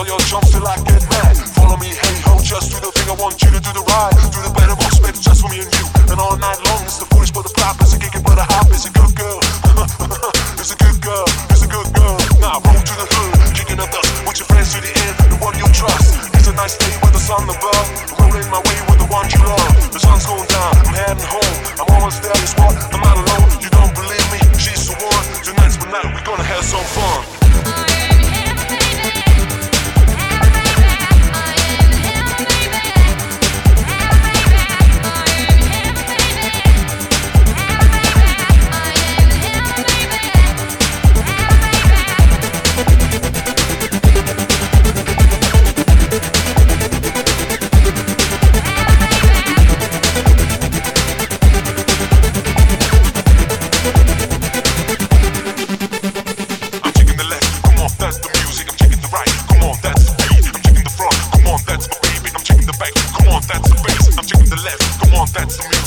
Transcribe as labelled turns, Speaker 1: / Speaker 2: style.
Speaker 1: All your jump till I get mad. Follow me, hey ho, just do the thing I want you to do the ride. Do the better box, baby, just for me and you. And all night long, it's the foolish but the plot, it's a kick but a hop, it's a good girl. it's a good girl, it's a good girl. Now roll to the hood, kicking up dust with your friends to the end. The one you trust. It's a nice day with the sun above. Rolling my way with the one you love. The sun's going down, I'm heading home. I'm almost there, it's what Yeah.